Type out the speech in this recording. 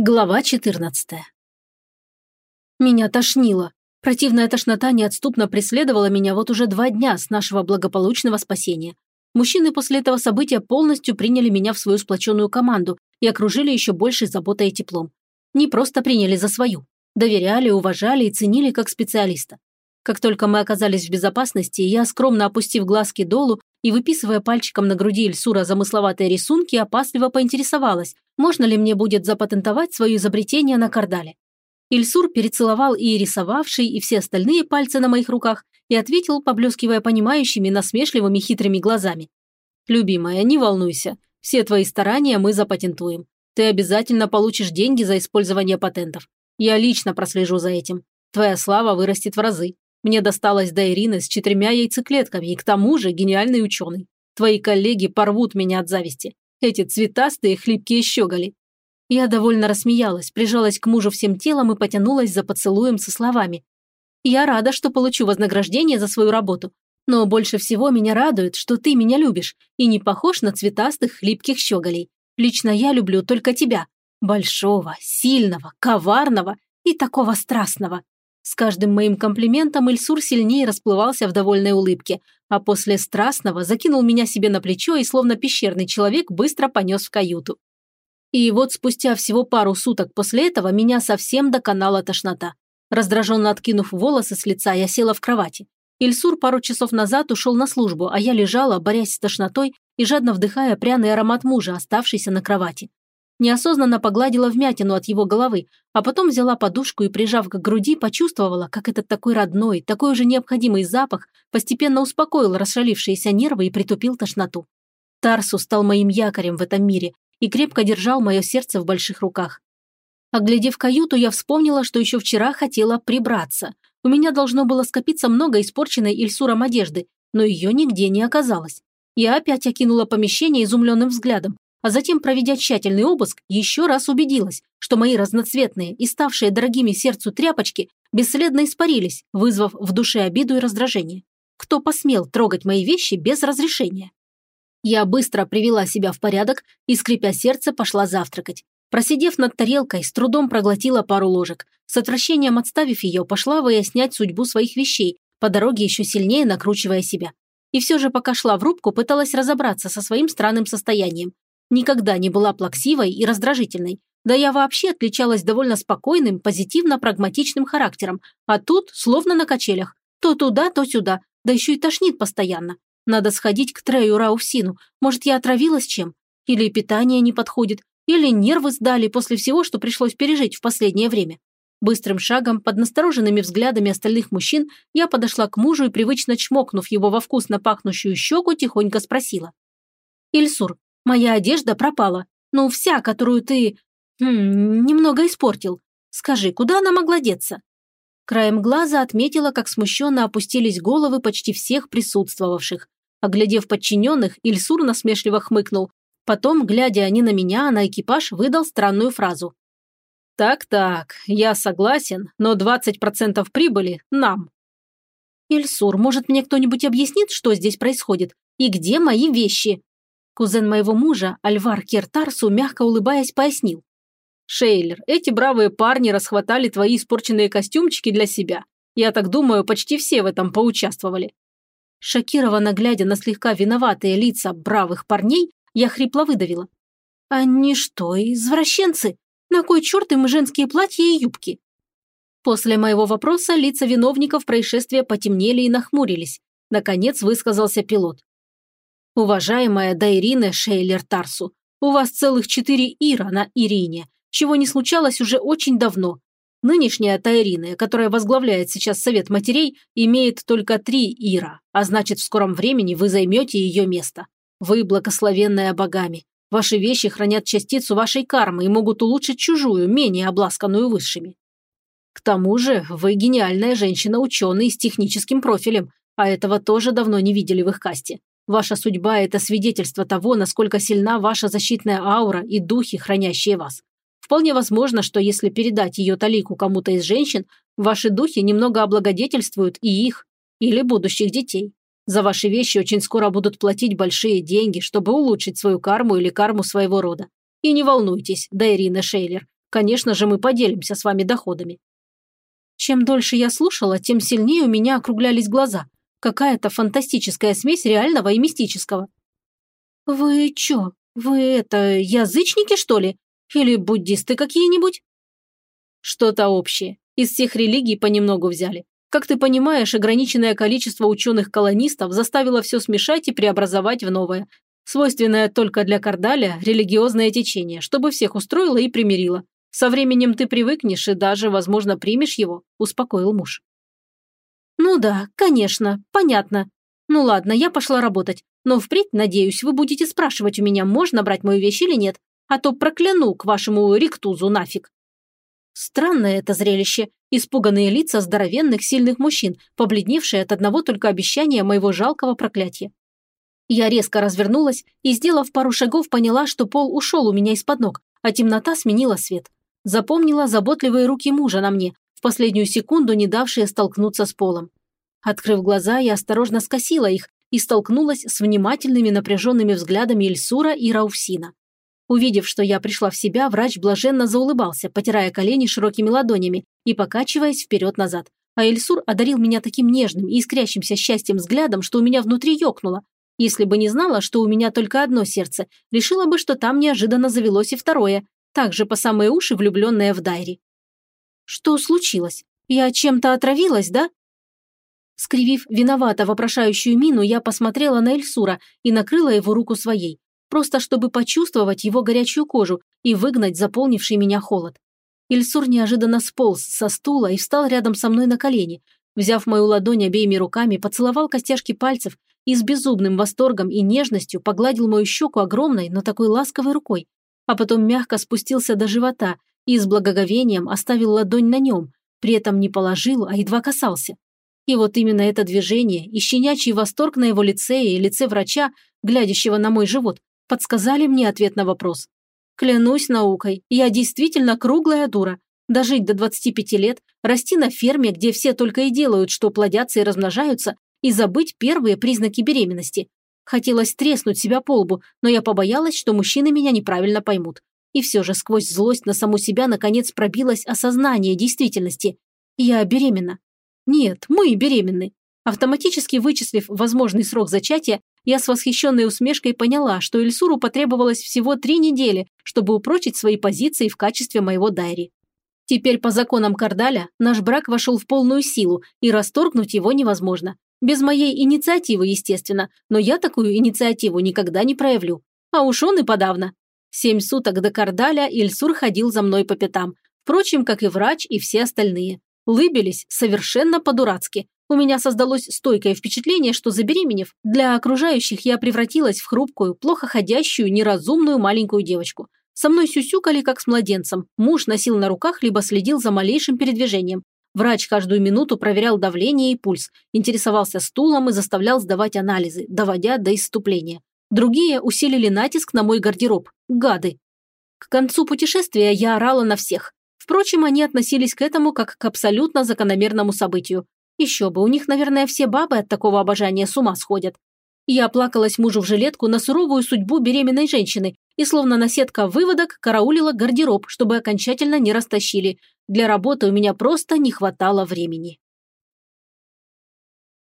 Глава 14 Меня тошнило. Противная тошнота неотступно преследовала меня вот уже два дня с нашего благополучного спасения. Мужчины после этого события полностью приняли меня в свою сплоченную команду и окружили еще большей заботой и теплом. Не просто приняли за свою. Доверяли, уважали и ценили как специалиста. Как только мы оказались в безопасности, я, скромно опустив глазки долу и выписывая пальчиком на груди Ильсура замысловатые рисунки, опасливо поинтересовалась, можно ли мне будет запатентовать свое изобретение на кардале. Ильсур перецеловал и рисовавший, и все остальные пальцы на моих руках и ответил, поблескивая понимающими, насмешливыми, хитрыми глазами. «Любимая, не волнуйся. Все твои старания мы запатентуем. Ты обязательно получишь деньги за использование патентов. Я лично прослежу за этим. Твоя слава вырастет в разы. Мне досталось до Ирины с четырьмя яйцеклетками и к тому же гениальный ученый. Твои коллеги порвут меня от зависти. Эти цветастые хлипкие щеголи. Я довольно рассмеялась, прижалась к мужу всем телом и потянулась за поцелуем со словами. «Я рада, что получу вознаграждение за свою работу, но больше всего меня радует, что ты меня любишь и не похож на цветастых хлипких щеголей. Лично я люблю только тебя. Большого, сильного, коварного и такого страстного. С каждым моим комплиментом Ильсур сильнее расплывался в довольной улыбке, а после страстного закинул меня себе на плечо и, словно пещерный человек, быстро понес в каюту. И вот спустя всего пару суток после этого меня совсем доконала тошнота. Раздраженно откинув волосы с лица, я села в кровати. Ильсур пару часов назад ушел на службу, а я лежала, борясь с тошнотой и жадно вдыхая пряный аромат мужа, оставшийся на кровати неосознанно погладила вмятину от его головы, а потом взяла подушку и, прижав к груди, почувствовала, как этот такой родной, такой уже необходимый запах постепенно успокоил расшалившиеся нервы и притупил тошноту. Тарсу стал моим якорем в этом мире и крепко держал мое сердце в больших руках. Оглядев каюту, я вспомнила, что еще вчера хотела прибраться. У меня должно было скопиться много испорченной Ильсуром одежды, но ее нигде не оказалось. Я опять окинула помещение изумленным взглядом, а затем, проведя тщательный обыск, еще раз убедилась, что мои разноцветные и ставшие дорогими сердцу тряпочки бесследно испарились, вызвав в душе обиду и раздражение. Кто посмел трогать мои вещи без разрешения? Я быстро привела себя в порядок и, скрипя сердце, пошла завтракать. Просидев над тарелкой, с трудом проглотила пару ложек. С отвращением отставив ее, пошла выяснять судьбу своих вещей, по дороге еще сильнее накручивая себя. И все же, пока шла в рубку, пыталась разобраться со своим странным состоянием. Никогда не была плаксивой и раздражительной. Да я вообще отличалась довольно спокойным, позитивно-прагматичным характером. А тут словно на качелях. То туда, то сюда. Да еще и тошнит постоянно. Надо сходить к Трею Раусину. Может, я отравилась чем? Или питание не подходит? Или нервы сдали после всего, что пришлось пережить в последнее время? Быстрым шагом, под настороженными взглядами остальных мужчин, я подошла к мужу и, привычно чмокнув его во вкусно пахнущую щеку, тихонько спросила. «Ильсур, Моя одежда пропала. Ну, вся, которую ты... Хм, немного испортил. Скажи, куда она могла деться?» Краем глаза отметила, как смущенно опустились головы почти всех присутствовавших. Оглядев подчиненных, Ильсур насмешливо хмыкнул. Потом, глядя не на меня, а на экипаж, выдал странную фразу. «Так-так, я согласен, но 20% прибыли нам». «Ильсур, может, мне кто-нибудь объяснит, что здесь происходит? И где мои вещи?» Кузен моего мужа, Альвар Кертарсу, мягко улыбаясь, пояснил. «Шейлер, эти бравые парни расхватали твои испорченные костюмчики для себя. Я так думаю, почти все в этом поучаствовали». Шокированно глядя на слегка виноватые лица бравых парней, я хрипло выдавила. «Они что, извращенцы? На кой черт им женские платья и юбки?» После моего вопроса лица виновников происшествия потемнели и нахмурились. Наконец высказался пилот. Уважаемая Дайрина Шейлер Тарсу, у вас целых четыре Ира на Ирине, чего не случалось уже очень давно. Нынешняя Тайрина, которая возглавляет сейчас Совет матерей, имеет только три Ира, а значит в скором времени вы займете ее место. Вы благословенная богами. Ваши вещи хранят частицу вашей кармы и могут улучшить чужую, менее обласканную высшими. К тому же вы гениальная женщина-ученый с техническим профилем, а этого тоже давно не видели в их касте. Ваша судьба – это свидетельство того, насколько сильна ваша защитная аура и духи, хранящие вас. Вполне возможно, что если передать ее талику кому-то из женщин, ваши духи немного облагодетельствуют и их, или будущих детей. За ваши вещи очень скоро будут платить большие деньги, чтобы улучшить свою карму или карму своего рода. И не волнуйтесь, Дайрина Шейлер, Конечно же, мы поделимся с вами доходами». Чем дольше я слушала, тем сильнее у меня округлялись глаза. Какая-то фантастическая смесь реального и мистического. «Вы чё, вы это, язычники, что ли? Или буддисты какие-нибудь?» «Что-то общее. Из всех религий понемногу взяли. Как ты понимаешь, ограниченное количество ученых-колонистов заставило все смешать и преобразовать в новое. Свойственное только для Кардаля религиозное течение, чтобы всех устроило и примирило. Со временем ты привыкнешь и даже, возможно, примешь его», – успокоил муж. «Ну да, конечно, понятно. Ну ладно, я пошла работать. Но впредь, надеюсь, вы будете спрашивать у меня, можно брать мою вещь или нет, а то прокляну к вашему ректузу нафиг». Странное это зрелище. Испуганные лица здоровенных, сильных мужчин, побледневшие от одного только обещания моего жалкого проклятия. Я резко развернулась и, сделав пару шагов, поняла, что пол ушел у меня из-под ног, а темнота сменила свет. Запомнила заботливые руки мужа на мне, в последнюю секунду не давшие столкнуться с полом. Открыв глаза, я осторожно скосила их и столкнулась с внимательными напряженными взглядами Ильсура и Рауфсина. Увидев, что я пришла в себя, врач блаженно заулыбался, потирая колени широкими ладонями и покачиваясь вперед-назад. А Эльсур одарил меня таким нежным и искрящимся счастьем взглядом, что у меня внутри ёкнуло. Если бы не знала, что у меня только одно сердце, решила бы, что там неожиданно завелось и второе, также по самые уши влюбленное в Дайри. Что случилось? Я чем-то отравилась, да? Скривив виновато вопрошающую мину, я посмотрела на Эльсура и накрыла его руку своей просто чтобы почувствовать его горячую кожу и выгнать заполнивший меня холод. Ильсур неожиданно сполз со стула и встал рядом со мной на колени. Взяв мою ладонь обеими руками, поцеловал костяшки пальцев и с безумным восторгом и нежностью погладил мою щеку огромной, но такой ласковой рукой, а потом мягко спустился до живота и с благоговением оставил ладонь на нем, при этом не положил, а едва касался. И вот именно это движение и щенячий восторг на его лице и лице врача, глядящего на мой живот, подсказали мне ответ на вопрос. Клянусь наукой, я действительно круглая дура. Дожить до 25 лет, расти на ферме, где все только и делают, что плодятся и размножаются, и забыть первые признаки беременности. Хотелось треснуть себя по лбу, но я побоялась, что мужчины меня неправильно поймут. И все же сквозь злость на саму себя наконец пробилось осознание действительности. Я беременна. Нет, мы беременны. Автоматически вычислив возможный срок зачатия, я с восхищенной усмешкой поняла, что Эльсуру потребовалось всего три недели, чтобы упрочить свои позиции в качестве моего дайри. Теперь по законам Кардаля наш брак вошел в полную силу, и расторгнуть его невозможно. Без моей инициативы, естественно, но я такую инициативу никогда не проявлю. А уж он и подавно. Семь суток до Кардаля Ильсур ходил за мной по пятам, впрочем, как и врач и все остальные. Лыбились совершенно по-дурацки, у меня создалось стойкое впечатление, что забеременев, для окружающих я превратилась в хрупкую, плохо ходящую, неразумную маленькую девочку. Со мной сюсюкали, как с младенцем. Муж носил на руках, либо следил за малейшим передвижением. Врач каждую минуту проверял давление и пульс, интересовался стулом и заставлял сдавать анализы, доводя до исступления. Другие усилили натиск на мой гардероб. Гады. К концу путешествия я орала на всех. Впрочем, они относились к этому как к абсолютно закономерному событию. Еще бы, у них, наверное, все бабы от такого обожания с ума сходят. Я плакалась мужу в жилетку на суровую судьбу беременной женщины и словно наседка выводок караулила гардероб, чтобы окончательно не растащили. Для работы у меня просто не хватало времени.